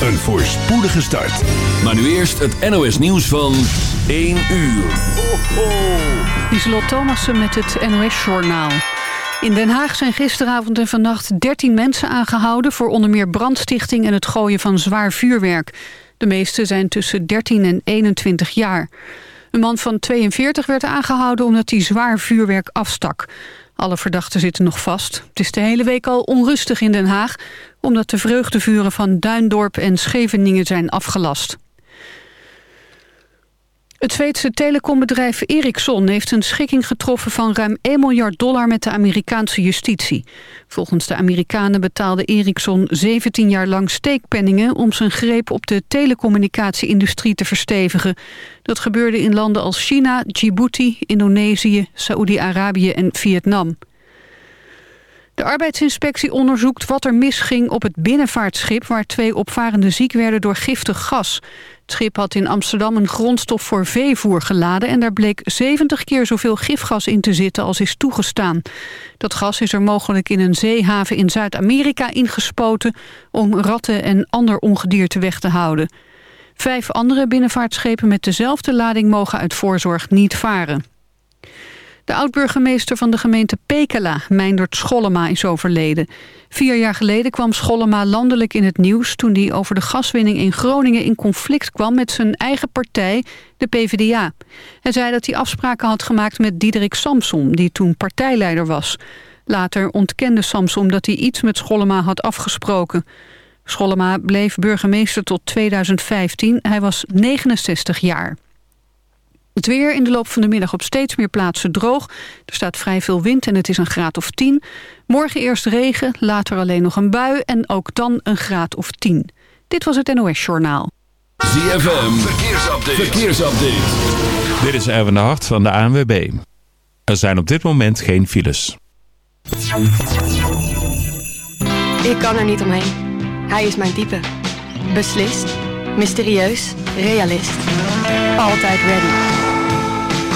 een voorspoedige start. Maar nu eerst het NOS nieuws van 1 uur. Ho, ho. Lieselot Thomassen met het NOS-journaal. In Den Haag zijn gisteravond en vannacht 13 mensen aangehouden... voor onder meer brandstichting en het gooien van zwaar vuurwerk. De meeste zijn tussen 13 en 21 jaar. Een man van 42 werd aangehouden omdat hij zwaar vuurwerk afstak. Alle verdachten zitten nog vast. Het is de hele week al onrustig in Den Haag... omdat de vreugdevuren van Duindorp en Scheveningen zijn afgelast. Het Zweedse telecombedrijf Ericsson heeft een schikking getroffen van ruim 1 miljard dollar met de Amerikaanse justitie. Volgens de Amerikanen betaalde Ericsson 17 jaar lang steekpenningen om zijn greep op de telecommunicatieindustrie te verstevigen. Dat gebeurde in landen als China, Djibouti, Indonesië, Saoedi-Arabië en Vietnam. De arbeidsinspectie onderzoekt wat er misging op het binnenvaartschip... waar twee opvarenden ziek werden door giftig gas. Het schip had in Amsterdam een grondstof voor veevoer geladen... en daar bleek 70 keer zoveel gifgas in te zitten als is toegestaan. Dat gas is er mogelijk in een zeehaven in Zuid-Amerika ingespoten... om ratten en ander ongedierte weg te houden. Vijf andere binnenvaartschepen met dezelfde lading mogen uit voorzorg niet varen. De oud-burgemeester van de gemeente Pekela, Meindert Schollema, is overleden. Vier jaar geleden kwam Schollema landelijk in het nieuws... toen hij over de gaswinning in Groningen in conflict kwam... met zijn eigen partij, de PvdA. Hij zei dat hij afspraken had gemaakt met Diederik Samsom... die toen partijleider was. Later ontkende Samsom dat hij iets met Schollema had afgesproken. Schollema bleef burgemeester tot 2015. Hij was 69 jaar. Het weer in de loop van de middag op steeds meer plaatsen droog. Er staat vrij veel wind en het is een graad of 10. Morgen eerst regen, later alleen nog een bui en ook dan een graad of 10. Dit was het NOS Journaal. ZFM, verkeersupdate. verkeersupdate. Dit is Erwin de Hart van de ANWB. Er zijn op dit moment geen files. Ik kan er niet omheen. Hij is mijn type. Beslist, mysterieus, realist. Altijd ready.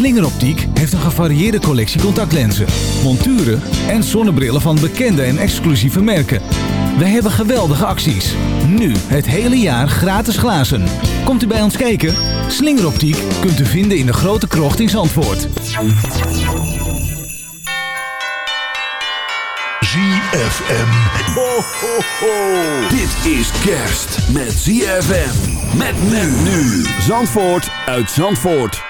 Slingeroptiek heeft een gevarieerde collectie contactlenzen, monturen en zonnebrillen van bekende en exclusieve merken. Wij hebben geweldige acties. Nu het hele jaar gratis glazen. Komt u bij ons kijken? Slingeroptiek kunt u vinden in de grote krocht in Zandvoort. ZFM. Ho, ho, ho. Dit is kerst met ZFM. Met men nu. Zandvoort uit Zandvoort.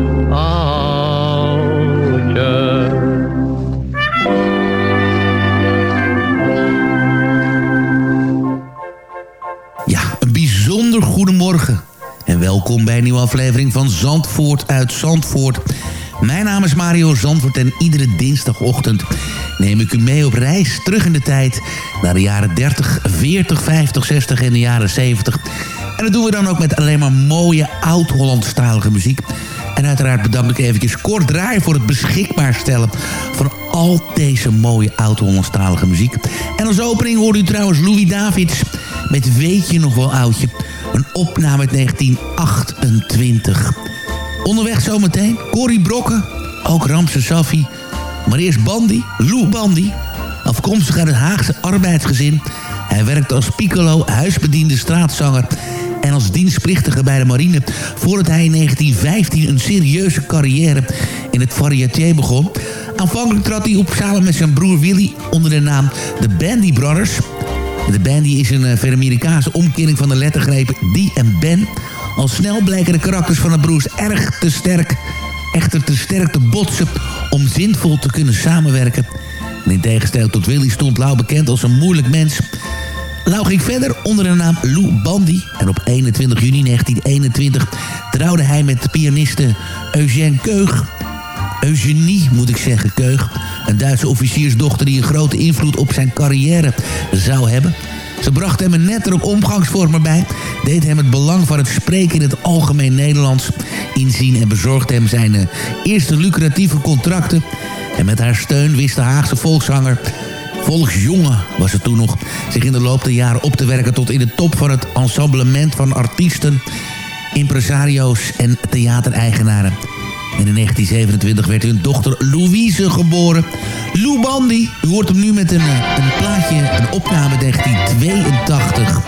goedemorgen. En welkom bij een nieuwe aflevering van Zandvoort uit Zandvoort. Mijn naam is Mario Zandvoort en iedere dinsdagochtend neem ik u mee op reis terug in de tijd... naar de jaren 30, 40, 50, 60 en de jaren 70. En dat doen we dan ook met alleen maar mooie oud-Hollandstalige muziek. En uiteraard bedank ik eventjes Kort Draai voor het beschikbaar stellen... van al deze mooie oud-Hollandstalige muziek. En als opening hoorde u trouwens Louis Davids met Weet je nog wel oudje? Een opname uit 1928. Onderweg zometeen Corrie Brokken, ook Ramse Safi. Maar eerst Bandy, Lou Bandy. Afkomstig uit het Haagse arbeidsgezin. Hij werkte als piccolo, huisbediende straatzanger en als dienstplichtige bij de marine... voordat hij in 1915 een serieuze carrière in het variété begon. Aanvankelijk trad hij op samen met zijn broer Willy onder de naam The Bandy Brothers. De Bandy is een eh, ver-Amerikaanse omkering van de lettergrepen die en Ben. Al snel blijken de karakters van de broers erg te sterk, echter te sterk te botsen om zinvol te kunnen samenwerken. En in tegenstelling tot Willy stond Lau bekend als een moeilijk mens. Lau ging verder onder de naam Lou Bandy. En op 21 juni 1921 trouwde hij met pianiste Eugène Keug. Eugenie, moet ik zeggen, Keug. Een Duitse officiersdochter die een grote invloed op zijn carrière zou hebben. Ze bracht hem een nettere omgangsvorm erbij, deed hem het belang van het spreken in het algemeen Nederlands inzien en bezorgde hem zijn eh, eerste lucratieve contracten. En met haar steun wist de Haagse volkszanger, volksjongen was het toen nog, zich in de loop der jaren op te werken tot in de top van het ensemblement van artiesten, impresario's en theatereigenaren. En in 1927 werd hun dochter Louise geboren. Lou Bandy. U hoort hem nu met een, eh, een plaatje, een opname 1982.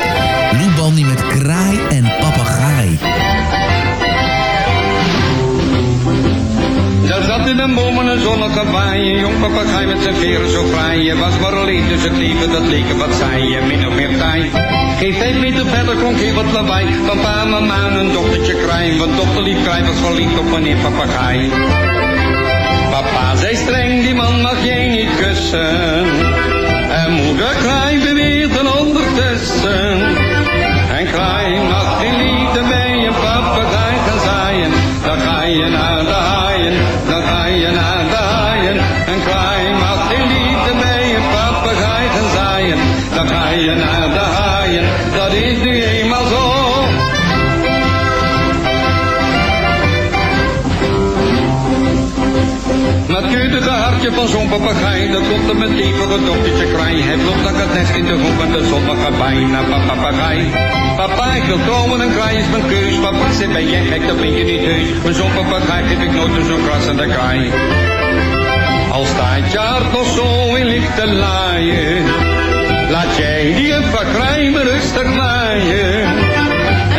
Lou Bandy met Kraai en Papagaai. Zat in een zonnige baai, een jong papegaai met zijn veren zo fraai. Je was maar alleen, dus het leven dat leek wat saai, je min of meer taai. Geen vijf meter verder klonk heel wat lawaai, van pa, mama en een dochtertje kraai. Want dochter lief kraai was verliefd op meneer papegaai. Papa zei streng, die man mag jij niet kussen. En moeder kraai beweert een ondertussen. En kraai mag geen liefde bij een papegaai gaan zaaien. Dan ga je naar de haaien, zaaien. Dan ga je naar de haaien, dat is nu eenmaal zo. Maar het hartje van zo'n dat komt er met lievige dochtertje kraai. Hij vloog naar het nest in de hoek van de zonnige bijna. Papa, ik wil komen en kraai is mijn keus. Papa, zit ben jij gek, dat ben je niet heus. Maar zo'n papegaai ik nooit zo'n krassende kraai. Al staat je hart nog zo in lichte laaien, laat jij die een maar rustig naaien.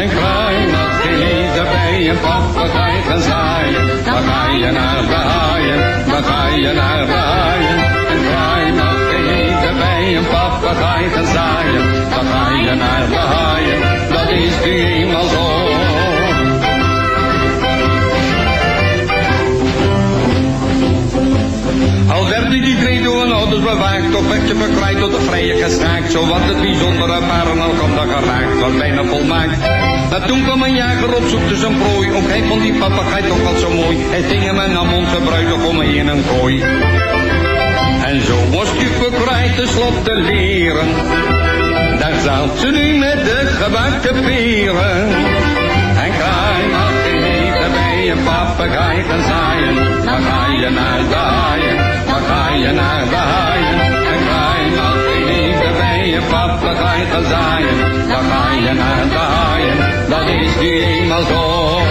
En kraai geen liefde bij een papegaai gaan zaaien. Dan ga je naar de haaien, dan ga je naar de haaien. En kraai geen liefde bij een papegaai gaan zaaien. Dan ga je naar de haaien, dat is nu eenmaal zo. Al werd die twee door een ouders bewaakt, toch werd je verkleid tot de vrije gestaakt. Zo wat het bijzondere paren al kan dat geraakt, was bijna volmaakt. Maar toen kwam een jager op zoek zijn prooi, ook hij vond die papegaai toch wat zo mooi. Hij ging hem en nam onze bruidegom in een kooi. En zo was verkleid tenslotte leren. Daar zat ze nu met de gebakken peren. gezaaien, dat ga je naar het daaien, dat is die eenmaal zo.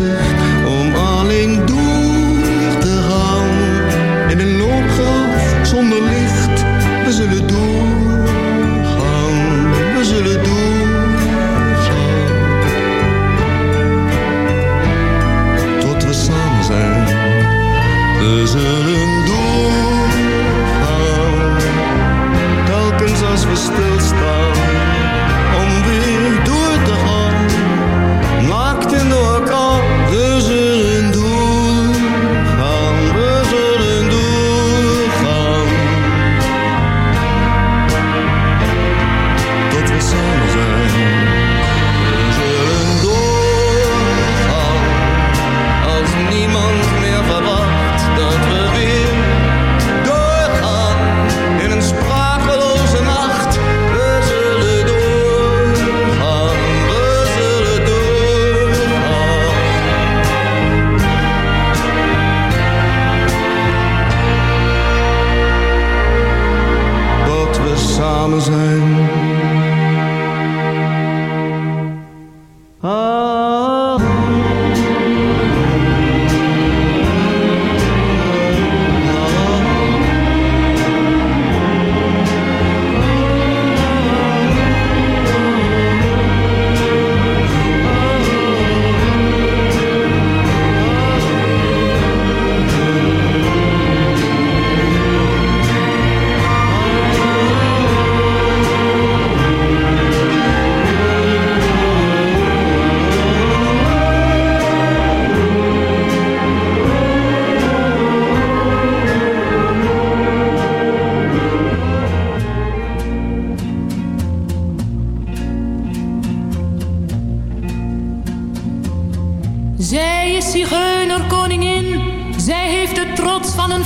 say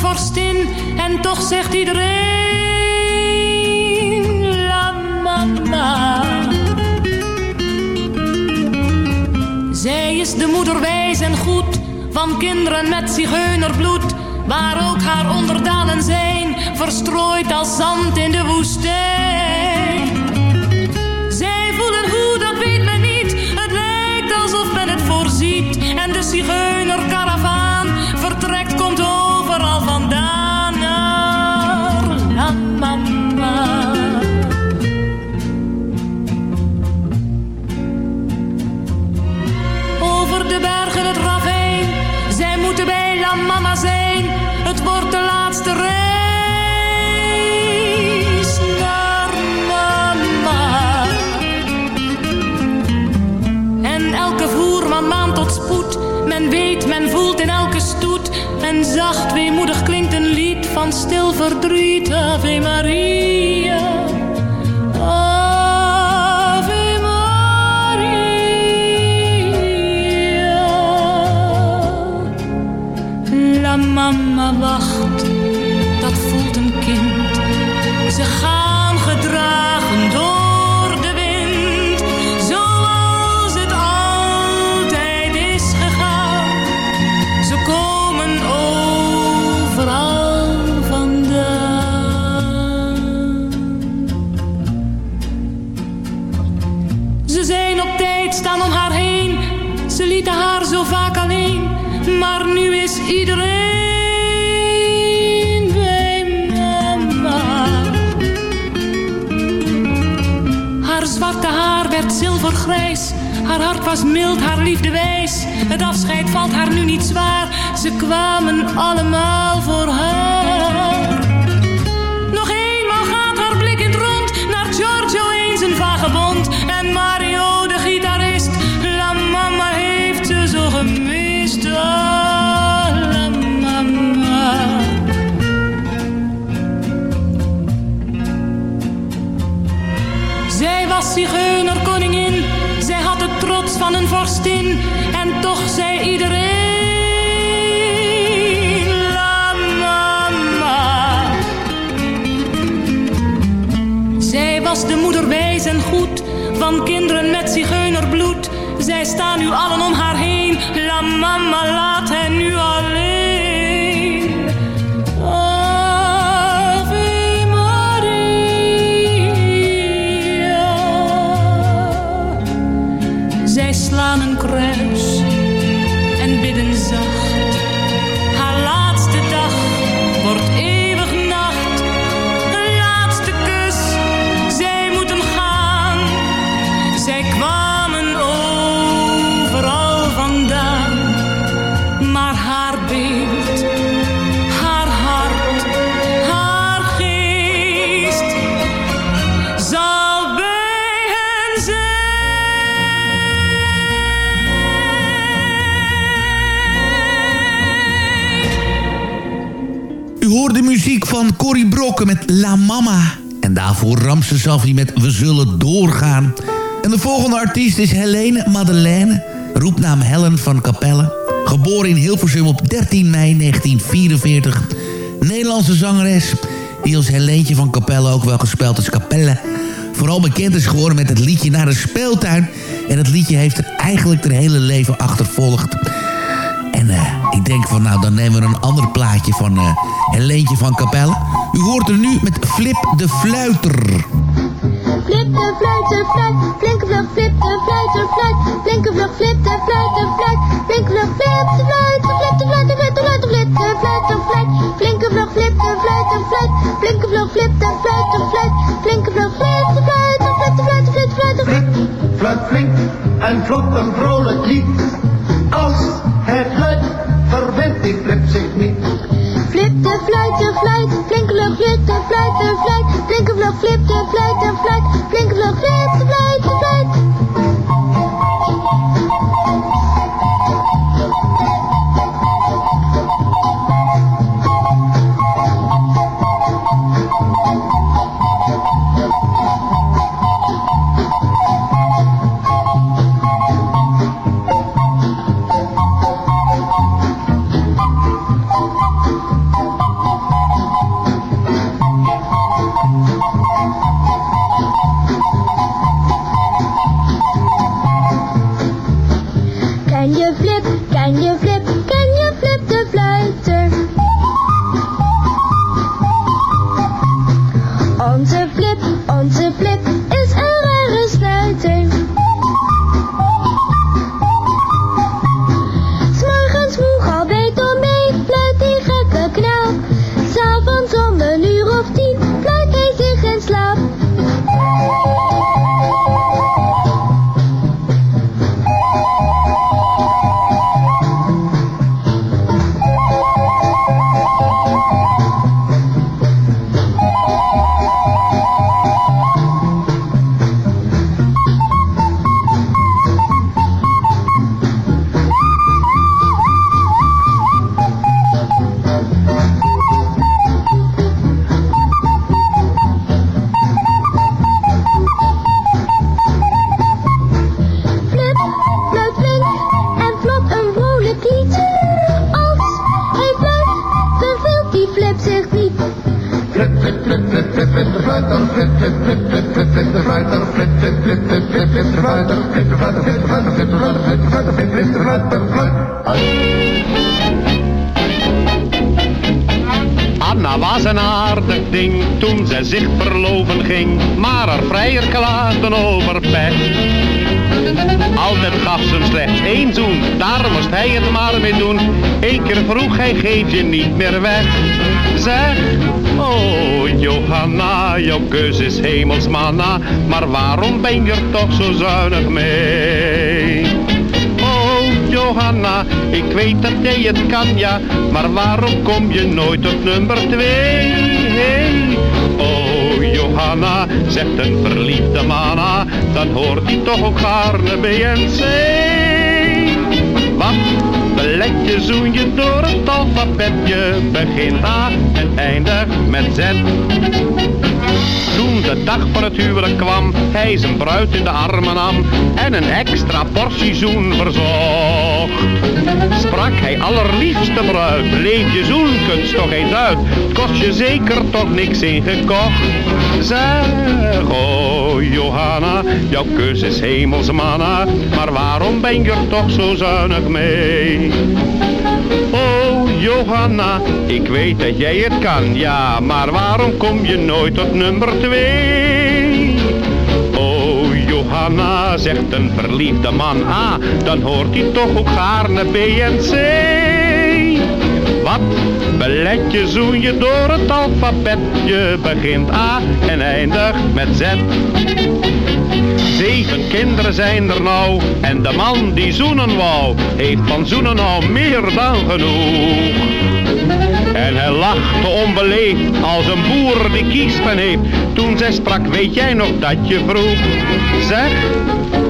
vorstin. En toch zegt iedereen, la mama. Zij is de moeder wijs en goed, van kinderen met zigeunerbloed. Waar ook haar onderdanen zijn, verstrooid als zand in de woestijn. Zij voelen hoe, dat weet men niet. Het lijkt alsof men het voorziet. En de zigeunerkaravaan zacht weemoedig klinkt een lied van stil verdriet. Ave Maria. Ave Maria. La wacht, tijd, staan om haar heen. Ze lieten haar zo vaak alleen, maar nu is iedereen bij mama. Haar zwarte haar werd zilvergrijs. Haar hart was mild, haar liefde wijs. Het afscheid valt haar nu niet zwaar. Ze kwamen allemaal voor haar. Van kinderen met zigeunerbloed. Zij staan nu allen om haar heen, la mama laat hen nu alleen. U hoort de muziek van Corrie Brokken met La Mama. En daarvoor Ramse Safi met We Zullen Doorgaan. En de volgende artiest is Helene Madeleine, roepnaam Helen van Capelle. Geboren in Hilversum op 13 mei 1944. Nederlandse zangeres die als Helentje van Capelle ook wel gespeeld als Capelle. Vooral bekend is geworden met het liedje Naar de Speeltuin. En het liedje heeft er eigenlijk haar hele leven achtervolgd. En eh, ik denk van nou, dan nemen we een ander plaatje van eh Helentje van Capelle. U hoort er nu met Flip de Fluiter. Flip de fluiter, fluit, flinke vlug, flip de fluiter, fluit, flinke vlug, flip de fluiter, fluit, flinke vlug, flip de fluiter, flip de fluiter, flip de fluiter, flip de fluiter, fluit, flinke vlug, flip de fluiter, fluit, flinke vlug, flip de fluiter, fluit, flinke vlug, flip de fluiter, flip de fluiter, flip de fluiter, flip. Fluit flink en vlot een vrolijk lied. Als het luidt, verwendt die flip zich niet. Flip de fluiter, fluit, flinke vlug, flip de fluiter, fluit, flinke vlug, flip de fluiter, fluit, flinke vlug, flip niet meer weg. Zeg, oh Johanna, jouw keus is hemelsmanna, maar waarom ben je er toch zo zuinig mee? Oh Johanna, ik weet dat jij het kan, ja, maar waarom kom je nooit op nummer twee? Hey. Oh Johanna, zegt een verliefde manna, dan hoort hij toch ook gaarne BNC. Wat je, zoen je door het alfabet, je begint A en eindigt met Z. Toen de dag van het huwelijk kwam, hij zijn bruid in de armen nam en een extra portie zoen verzocht. Sprak hij allerliefste bruid, leef je zoenkunst toch eens uit, kost je zeker toch niks ingekocht. Zeg, oh Johanna, jouw kus is hemelsmanna, maar waarom ben je er toch zo zuinig mee? Oh Johanna, ik weet dat jij het kan, ja, maar waarom kom je nooit op nummer twee? Oh Johanna. Zegt een verliefde man A, dan hoort hij toch ook gaarne B en C. Wat belet je, zoen je door het alfabet, je begint A en eindigt met Z. Zeven kinderen zijn er nou, en de man die zoenen wou, heeft van zoenen al meer dan genoeg. En hij lachte onbeleefd als een boer die kiespen heeft. Toen zij sprak, weet jij nog dat je vroeg? Zeg,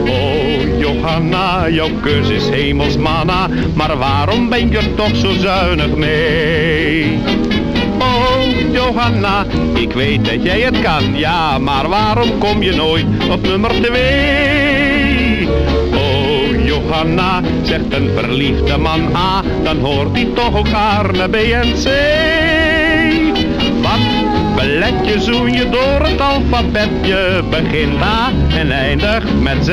oh Johanna, jouw keus is hemelsmanna. Maar waarom ben je toch zo zuinig mee? Oh Johanna, ik weet dat jij het kan, ja, maar waarom kom je nooit op nummer twee? Oh Johanna, zegt een verliefde man A, dan hoort hij toch ook gaarne B en C. Wat belet je, zoen je door het alfabet, je begint A en eindigt met Z.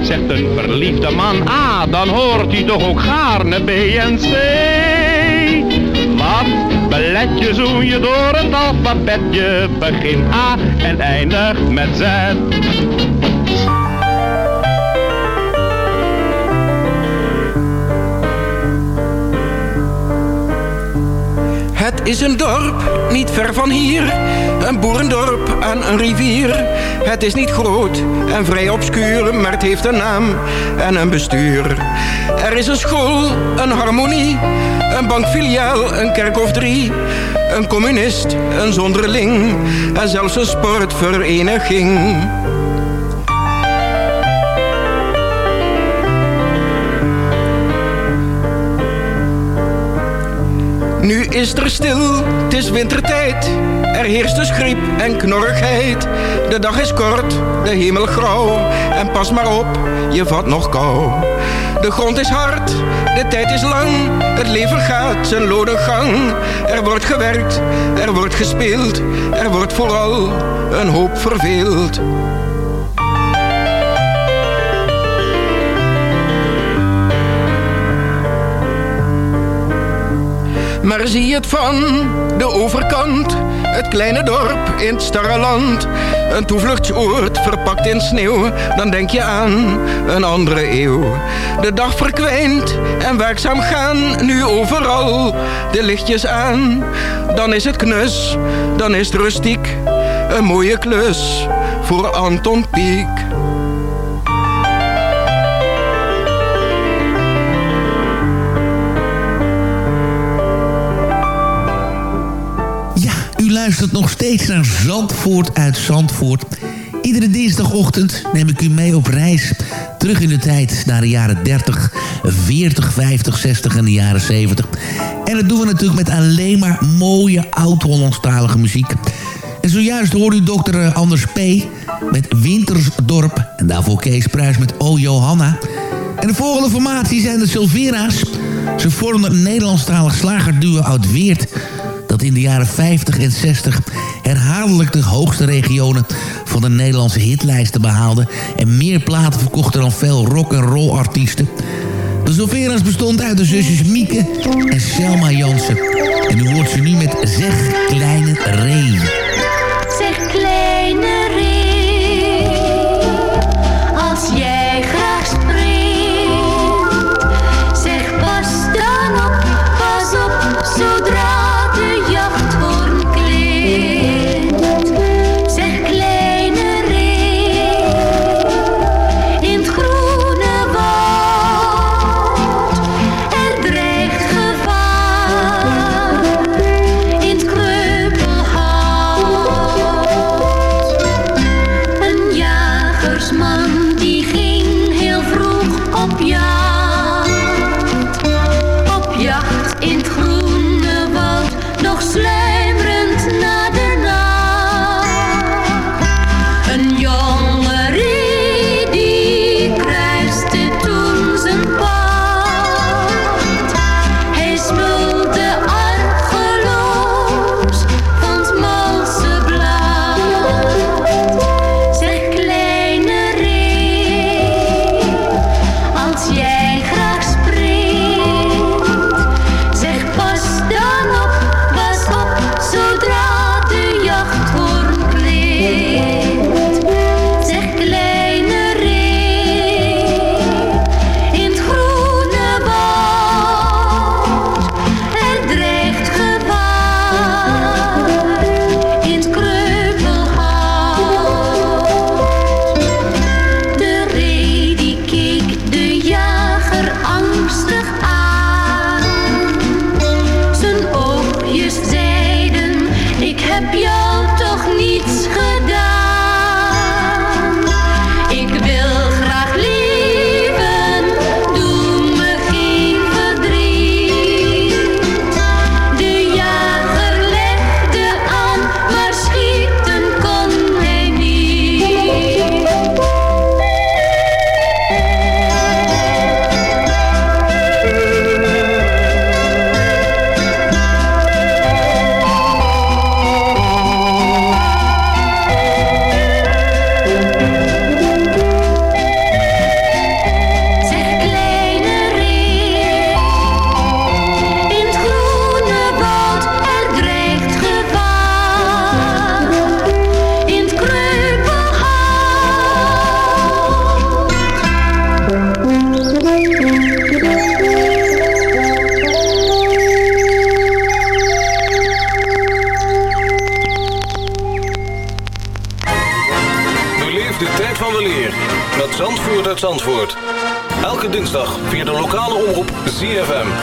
zegt een verliefde man A, dan hoort hij toch ook gaarne B en C. Wat belet je, zoen je door het alfabet, je begint A en eindigt met Z. is een dorp, niet ver van hier. Een boerendorp aan een rivier. Het is niet groot en vrij obscuur, maar het heeft een naam en een bestuur. Er is een school, een harmonie, een bankfiliaal, een kerk of drie. Een communist, een zonderling en zelfs een sportvereniging. Nu is er stil, het is wintertijd. Er heerst dus griep en knorrigheid. De dag is kort, de hemel grauw. En pas maar op, je vat nog kou. De grond is hard, de tijd is lang. Het leven gaat zijn lode gang. Er wordt gewerkt, er wordt gespeeld. Er wordt vooral een hoop verveeld. Maar zie het van de overkant, het kleine dorp in het starre land. Een toevluchtsoord verpakt in sneeuw, dan denk je aan een andere eeuw. De dag verkwijnt en werkzaam gaan, nu overal de lichtjes aan. Dan is het knus, dan is het rustiek, een mooie klus voor Anton Pieck. Luistert nog steeds naar Zandvoort uit Zandvoort. Iedere dinsdagochtend neem ik u mee op reis. Terug in de tijd naar de jaren 30, 40, 50, 60 en de jaren 70. En dat doen we natuurlijk met alleen maar mooie oud-Hollandstalige muziek. En zojuist hoorde u dokter Anders P. met Wintersdorp. En daarvoor Kees Pruis met O Johanna. En de volgende formatie zijn de Silvera's. Ze vormden een Nederlandstalig slagerduo uit Weert dat in de jaren 50 en 60 herhaaldelijk de hoogste regionen van de Nederlandse hitlijsten behaalde en meer platen verkochten dan veel rock and roll artiesten. De Silvera's bestond uit de zusjes Mieke en Selma Jansen. En u hoort ze nu met Zeg Kleine Ree. Zeg kleine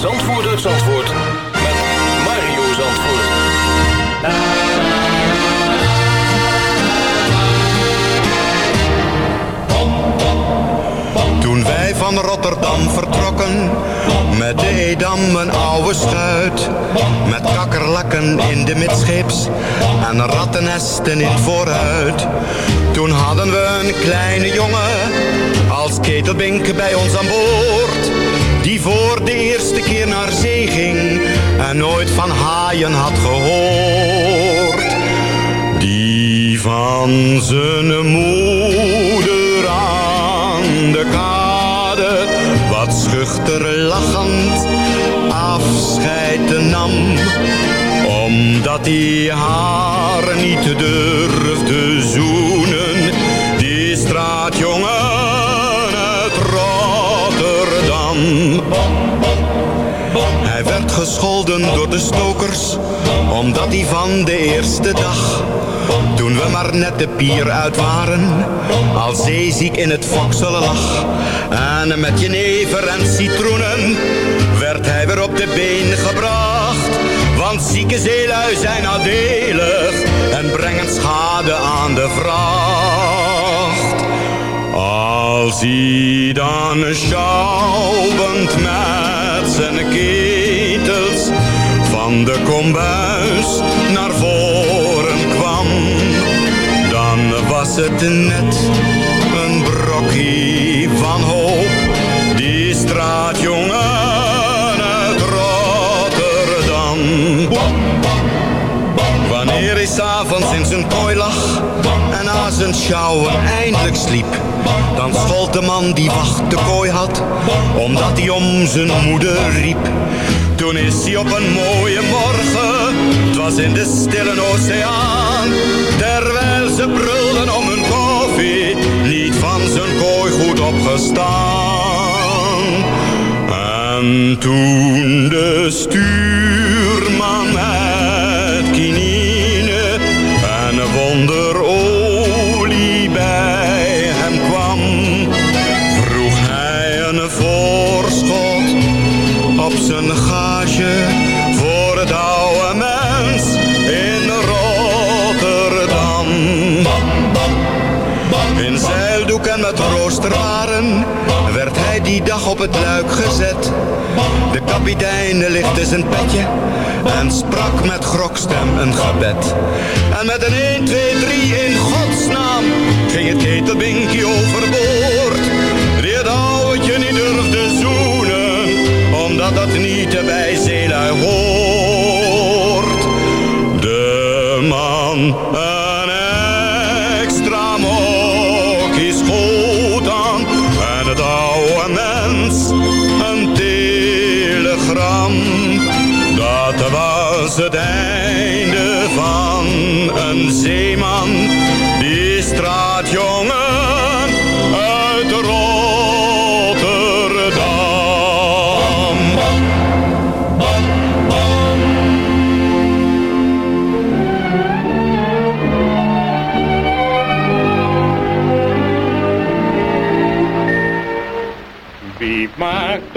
Zandvoort uit Zandvoort met Mario Zandvoort. Toen wij van Rotterdam vertrokken, met de Edam een oude schuit. Met kakkerlakken in de midscheeps en rattennesten in vooruit. Toen hadden we een kleine jongen, als ketelbink bij ons aan boord. Die voor de eerste keer naar zee ging en nooit van haaien had gehoord. Die van zijn moeder aan de kade wat schuchter lachend afscheid nam. Omdat hij haar niet durfde zoenen, Hij werd gescholden door de stokers, omdat hij van de eerste dag, toen we maar net de pier uit waren, al zeeziek in het fokselen lag. En met jenever en citroenen werd hij weer op de been gebracht. Want zieke zeelui zijn nadelig en brengen schade aan de vracht. Als hij dan schouwend met zijn ketels van de kombuis naar voren kwam, dan was het net een brokje van hoop. Die straatjongen uit Rotterdam. Wanneer hij s'avonds in zijn kooi lag zijn sjouwen eindelijk sliep, dan schold de man die wacht de kooi had, omdat hij om zijn moeder riep. Toen is hij op een mooie morgen, het was in de stille oceaan, terwijl ze brulden om hun koffie, niet van zijn kooi goed opgestaan. En toen de stuurman het gezet. De kapitein lichtte zijn petje en sprak met grokstem een gebed. En met een 1, 2, 3 in godsnaam ging het ketelbinkie overboord. Die het ouwtje niet durfde zoenen, omdat dat niet bij zeelui hoort.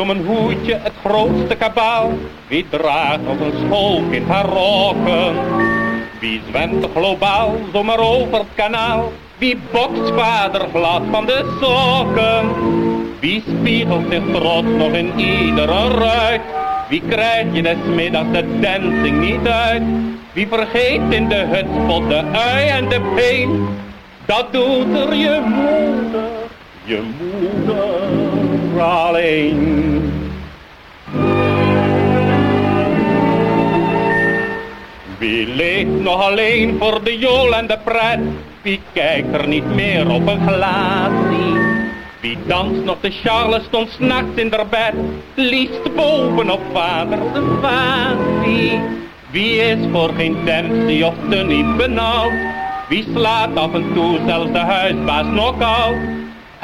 Om een hoedje het grootste kabaal? Wie draagt als een schoolkind haar rokken? Wie zwemt globaal zomaar over het kanaal? Wie bokst vader glad van de sokken? Wie spiegelt zich trots nog in iedere ruit? Wie krijg je des middags de dancing niet uit? Wie vergeet in de hut pot de ui en de peen? Dat doet er je moeder, je moeder Wie leeft nog alleen voor de jool en de pret? Wie kijkt er niet meer op een glaasje? Wie danst nog de Charleston s'nachts in der bed? Liefst bovenop vader de vasie. Wie is voor geen tentie of te niet benauwd? Wie slaat af en toe zelfs de huisbaas nog out?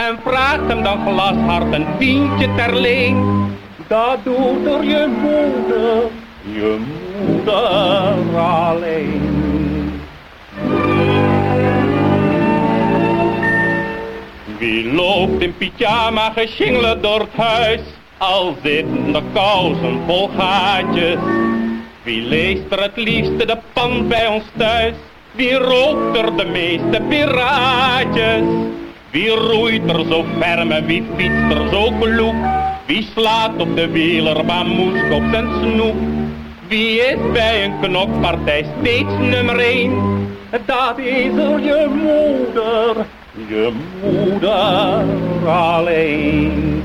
En vraagt hem dan glashard een tientje ter leen? Dat doet er je moeder, je moeder alleen. Wie loopt in pyjama geschingeld door het huis, al zitten de kousen vol gaatjes? Wie leest er het liefste de pan bij ons thuis? Wie rookt er de meeste piraatjes? Wie roeit er zo ferm en wie fietst er zo kloek? Wie slaat op de wielerbaan moesk op zijn snoep? Wie is bij een knokpartij steeds nummer één? Dat is er je moeder, je moeder alleen.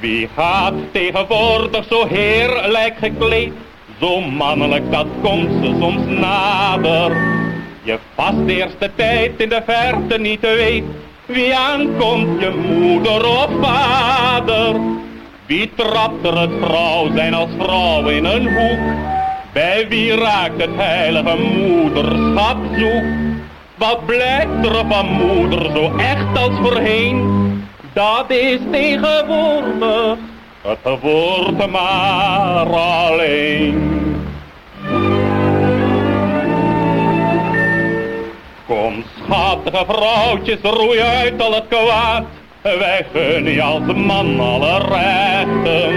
Wie gaat tegenwoordig zo heerlijk gekleed? Zo mannelijk, dat komt ze soms nader. Je vast de eerste tijd in de verte niet weet wie aankomt, je moeder of vader. Wie trapt er het vrouw zijn als vrouw in een hoek? Bij wie raakt het heilige moederschap zoek? Wat blijft er van moeder zo echt als voorheen? Dat is tegenwoordig, het wordt maar alleen. Kom schattige vrouwtjes, roei uit al het kwaad. Wij gunnen je als man alle rechten.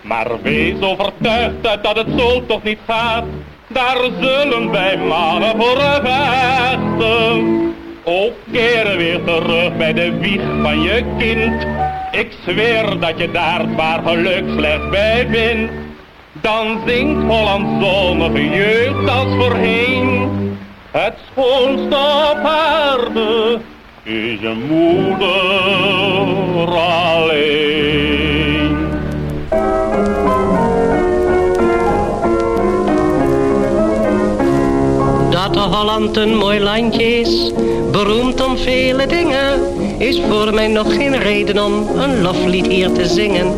Maar wees overtuigd dat het zo toch niet gaat. Daar zullen wij mannen voor vechten. Ook keren weer terug bij de wieg van je kind. Ik zweer dat je daar waar geluk slechts bij vindt. Dan zingt Holland zonnige jeugd als voorheen. Het schoonste op aarde is je moeder alleen. Dat de Holland een mooi landje is, beroemd om vele dingen, is voor mij nog geen reden om een loflied hier te zingen.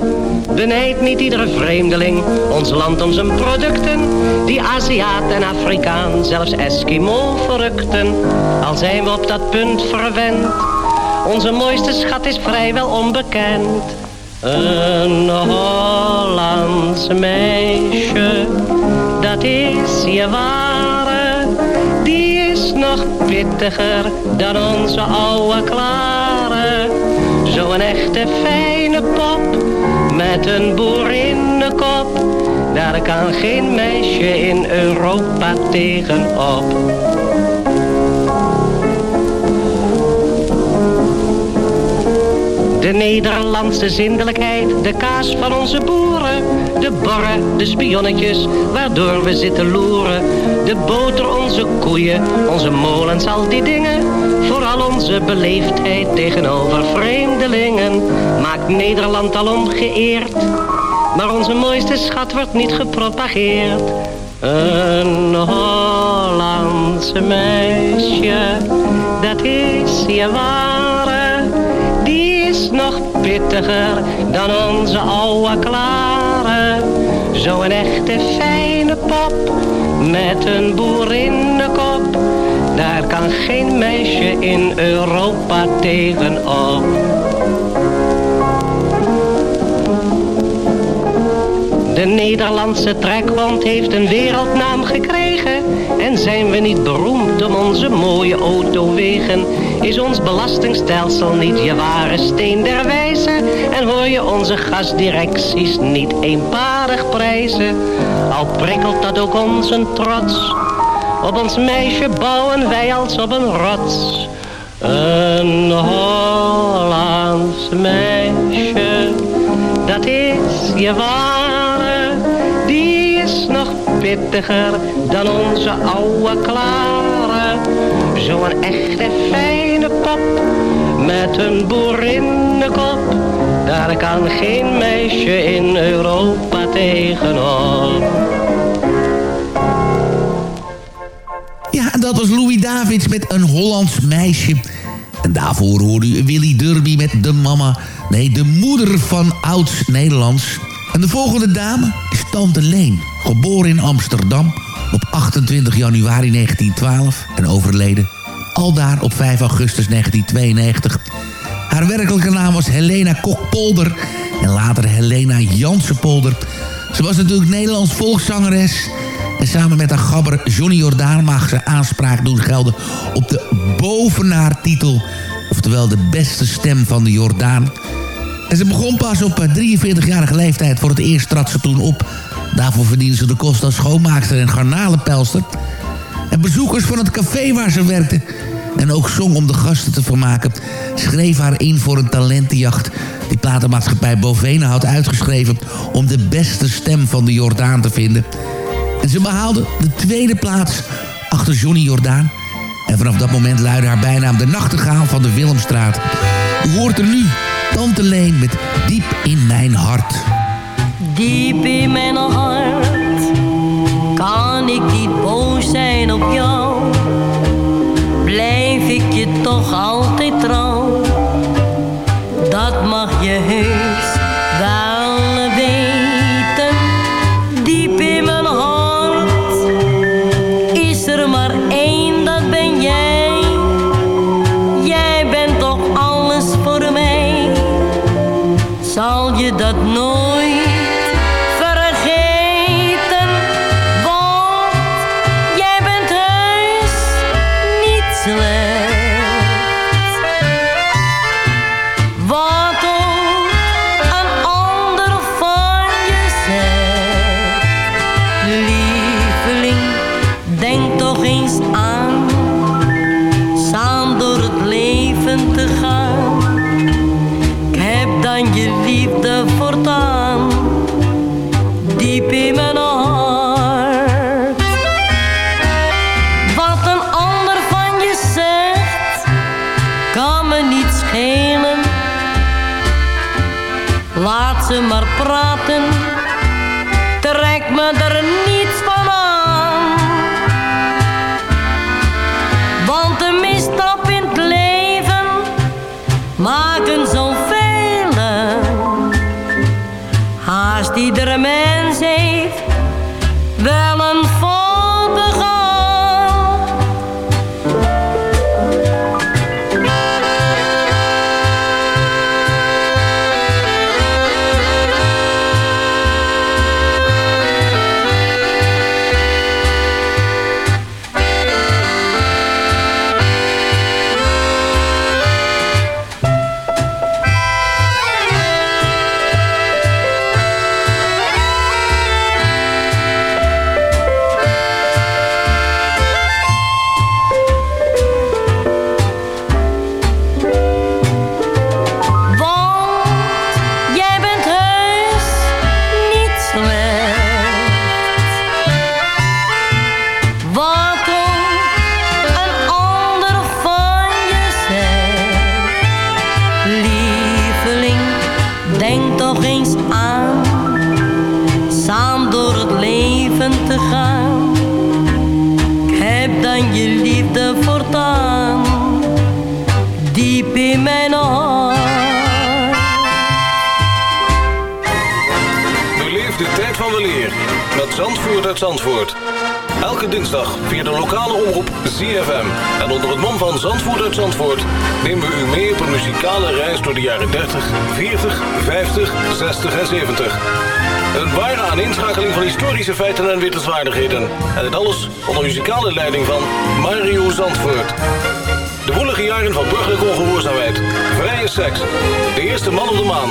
Benijd niet iedere vreemdeling ons land om zijn producten, die Aziat en Afrikaan, zelfs Eskimo verrukten. Al zijn we op dat punt verwend, onze mooiste schat is vrijwel onbekend. Een Hollands meisje, dat is je ware, die is nog pittiger dan onze oude klare. Zo'n echte fijne pop, met een boerinnenkop, daar kan geen meisje in Europa tegenop. De Nederlandse zindelijkheid, de kaas van onze boeren. De borren, de spionnetjes, waardoor we zitten loeren. De boter, onze koeien, onze molens, al die dingen. Vooral onze beleefdheid tegenover vreemdelingen. Maakt Nederland alom geëerd. Maar onze mooiste schat wordt niet gepropageerd. Een Hollandse meisje, dat is je ware. Die is nog pittiger dan onze oude klare. Zo'n echte fijne pop, met een boerinnenkop. Daar kan geen meisje in Europa tegenop. De Nederlandse trekhond heeft een wereldnaam gekregen. En zijn we niet beroemd om onze mooie autowegen? Is ons belastingstelsel niet je ware steen der wijze? En hoor je onze gasdirecties niet eenparig prijzen? Al prikkelt dat ook ons een trots. Op ons meisje bouwen wij als op een rots. Een Hollands meisje, dat is je ware. pittiger dan onze oude klare. Zo'n echte fijne pop met een boerinnenkop. Daar kan geen meisje in Europa tegenop. Was Louis Davids met een Hollands meisje. En daarvoor hoorde u Willy Derby met de mama... nee, de moeder van oud-Nederlands. En de volgende dame is Tante Leen. Geboren in Amsterdam op 28 januari 1912 en overleden aldaar op 5 augustus 1992. Haar werkelijke naam was Helena Kokpolder en later Helena Jansenpolder. Ze was natuurlijk Nederlands volkszangeres... En samen met haar gabber Johnny Jordaan mag ze aanspraak doen gelden op de bovenaartitel. Oftewel de beste stem van de Jordaan. En ze begon pas op 43-jarige leeftijd. Voor het eerst trad ze toen op. Daarvoor verdiende ze de kost als schoonmaakster en garnalenpelster. En bezoekers van het café waar ze werkte... en ook zong om de gasten te vermaken... schreef haar in voor een talentenjacht... die platenmaatschappij Bovena had uitgeschreven... om de beste stem van de Jordaan te vinden... En ze behaalde de tweede plaats achter Johnny Jordaan. En vanaf dat moment luidde haar bijnaam de nachtegaal van de Willemstraat. U hoort er nu Tante Leen met Diep in mijn hart. Diep in mijn hart kan ik niet boos zijn op jou. Blijf ik je toch altijd muzikale leiding van Mario Zandvoort. De woelige jaren van burgerlijke ongehoorzaamheid, vrije seks, de eerste man op de maan...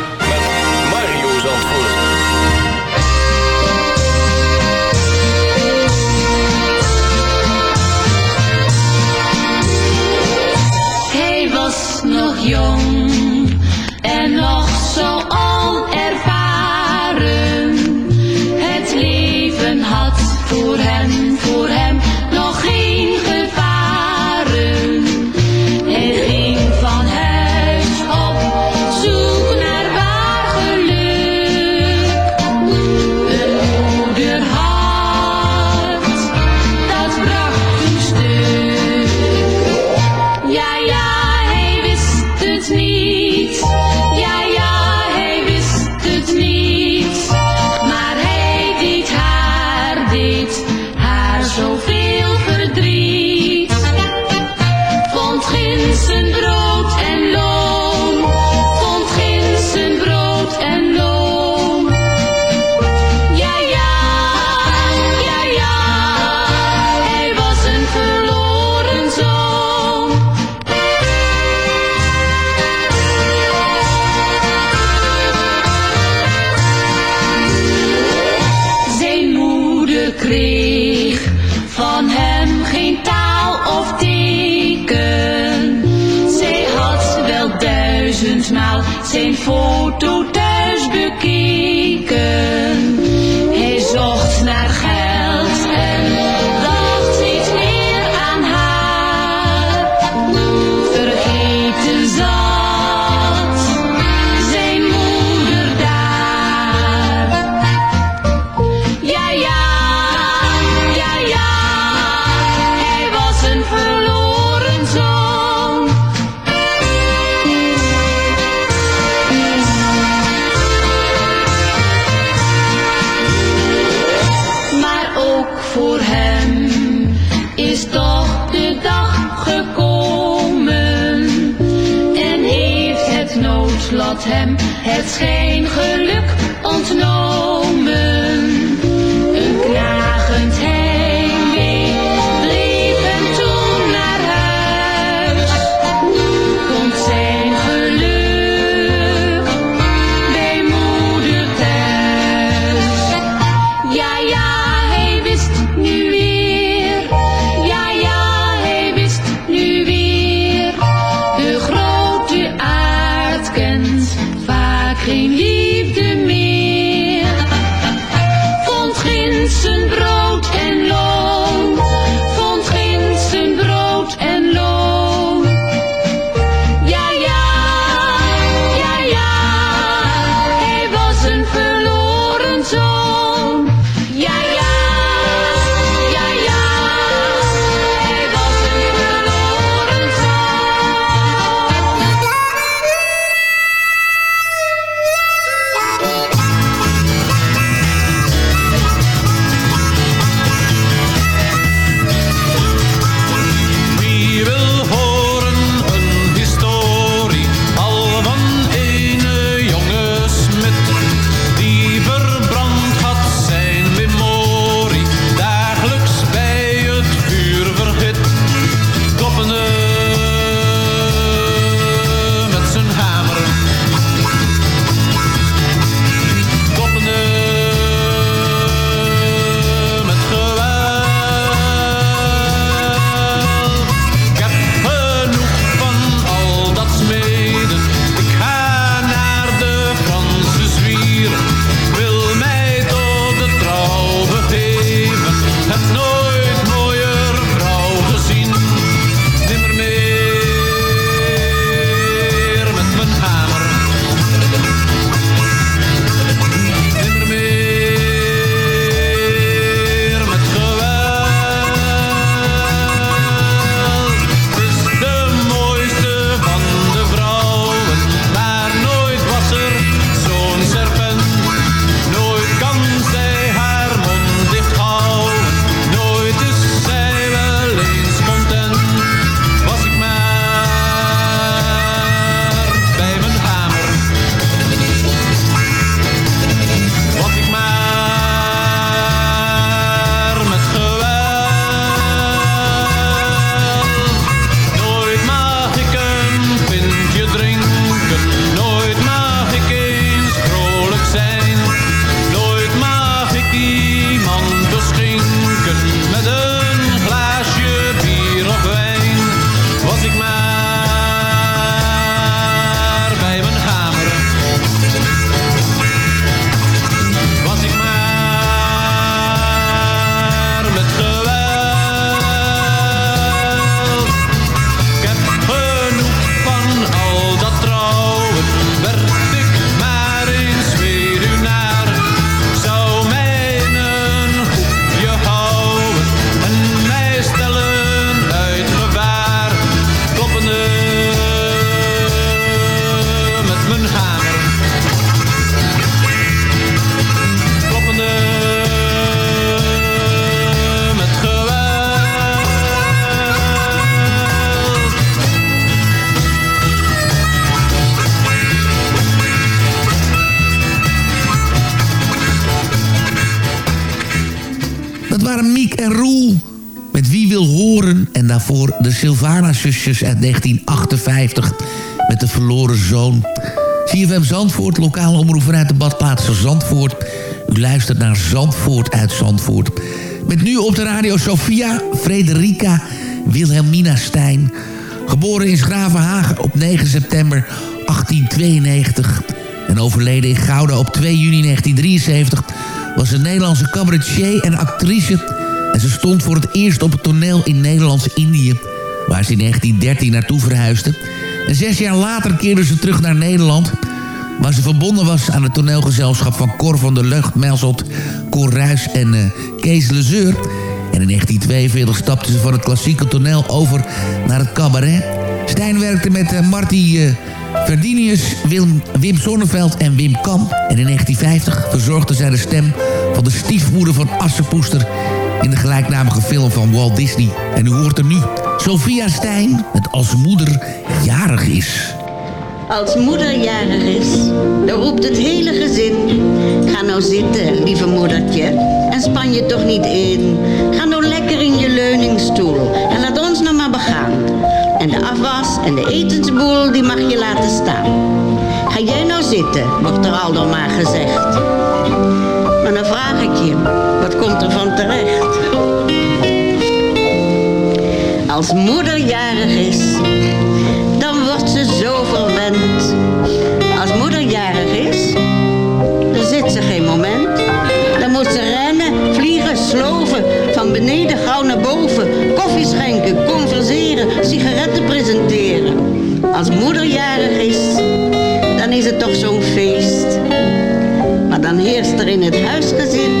temp. Sylvana-zusjes uit 1958 met de verloren zoon. CFM Zandvoort, lokale omroep vanuit de badplaats van Zandvoort. U luistert naar Zandvoort uit Zandvoort. Met nu op de radio Sophia Frederica Wilhelmina Stijn. Geboren in Schravenhagen op 9 september 1892 en overleden in Gouda op 2 juni 1973... was een Nederlandse cabaretier en actrice... en ze stond voor het eerst op het toneel in Nederlands-Indië... waar ze in 1913 naartoe verhuisde. En zes jaar later keerde ze terug naar Nederland... waar ze verbonden was aan het toneelgezelschap van Cor van der Lucht... Melzot, Cor Ruijs en eh, Kees Lezeur... En in 1942 stapte ze van het klassieke toneel over naar het cabaret. Stijn werkte met uh, Marty uh, Verdinius, Wim, Wim Sonneveld en Wim Kam. En in 1950 verzorgde zij de stem van de stiefmoeder van Assepoester... in de gelijknamige film van Walt Disney. En u hoort er nu Sophia Stijn, met als moeder jarig is. Als moeder jarig is, dan roept het hele gezin. Ga nou zitten, lieve moedertje, en span je toch niet in. Ga nou lekker in je leuningstoel en laat ons nou maar begaan. En de afwas en de etensboel, die mag je laten staan. Ga jij nou zitten, wordt er al dan maar gezegd. Maar dan vraag ik je, wat komt er van terecht? Als moeder jarig is, dan wordt ze zo verwend. Als moeder jarig is, dan zit ze geen moment. Dan moet ze rennen, vliegen, sloven, van beneden gauw naar boven. Koffie schenken, converseren, sigaretten presenteren. Als moeder jarig is, dan is het toch zo'n feest. Maar dan heerst er in het huisgezin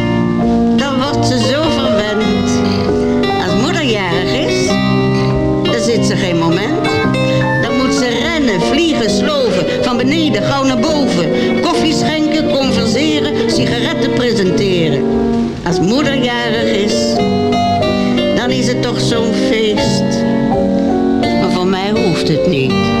beneden gauw naar boven. Koffie schenken, converseren, sigaretten presenteren. Als moeder jarig is, dan is het toch zo'n feest. Maar voor mij hoeft het niet.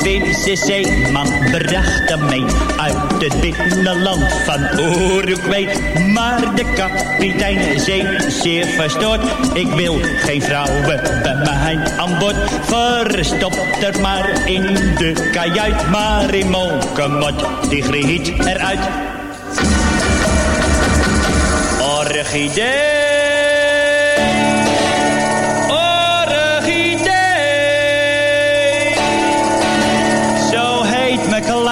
Zeeman bracht hem mee uit het binnenland van Uruguay. Maar de kapitein zei zeer verstoord, ik wil geen vrouwen bij mij aan boord. Verstop er maar in de kajuit, maar in Monkemot, die griet eruit. Orchidee.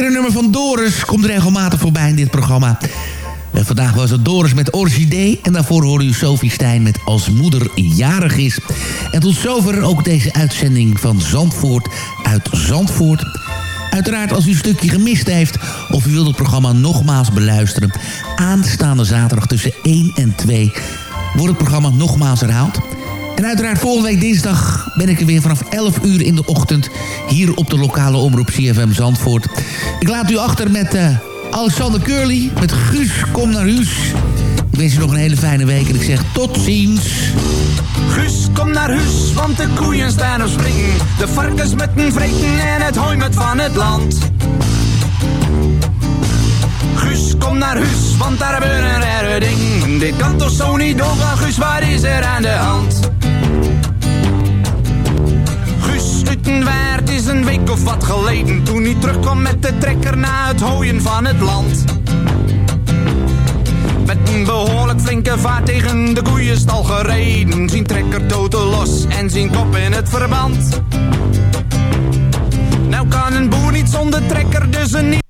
Alweer een nummer van Doris komt regelmatig voorbij in dit programma. Vandaag was het Doris met Orchidee. En daarvoor hoorde u Sophie Stijn met Als Moeder Jarig is. En tot zover ook deze uitzending van Zandvoort uit Zandvoort. Uiteraard als u een stukje gemist heeft... of u wilt het programma nogmaals beluisteren... aanstaande zaterdag tussen 1 en 2 wordt het programma nogmaals herhaald. En uiteraard volgende week dinsdag ben ik er weer vanaf 11 uur in de ochtend... hier op de lokale omroep CFM Zandvoort. Ik laat u achter met eh, Alexander Curly, met Guus Kom naar Huis. Ik wens u nog een hele fijne week en ik zeg tot ziens. Guus, kom naar huis, want de koeien staan op springen. De varkens met een vreten en het hooi met van het land. Guus, kom naar huis, want daar gebeurt een rare ding. Dit kan toch zo niet doorgaan, Guus, wat is er aan de hand? Guus Utenwaard is een week of wat geleden. Toen hij terugkwam met de trekker na het hooien van het land. Met een behoorlijk flinke vaart tegen de koeienstal gereden. Zien trekker totaal los en zien kop in het verband. Nou kan een boer niet zonder trekker, dus een niet.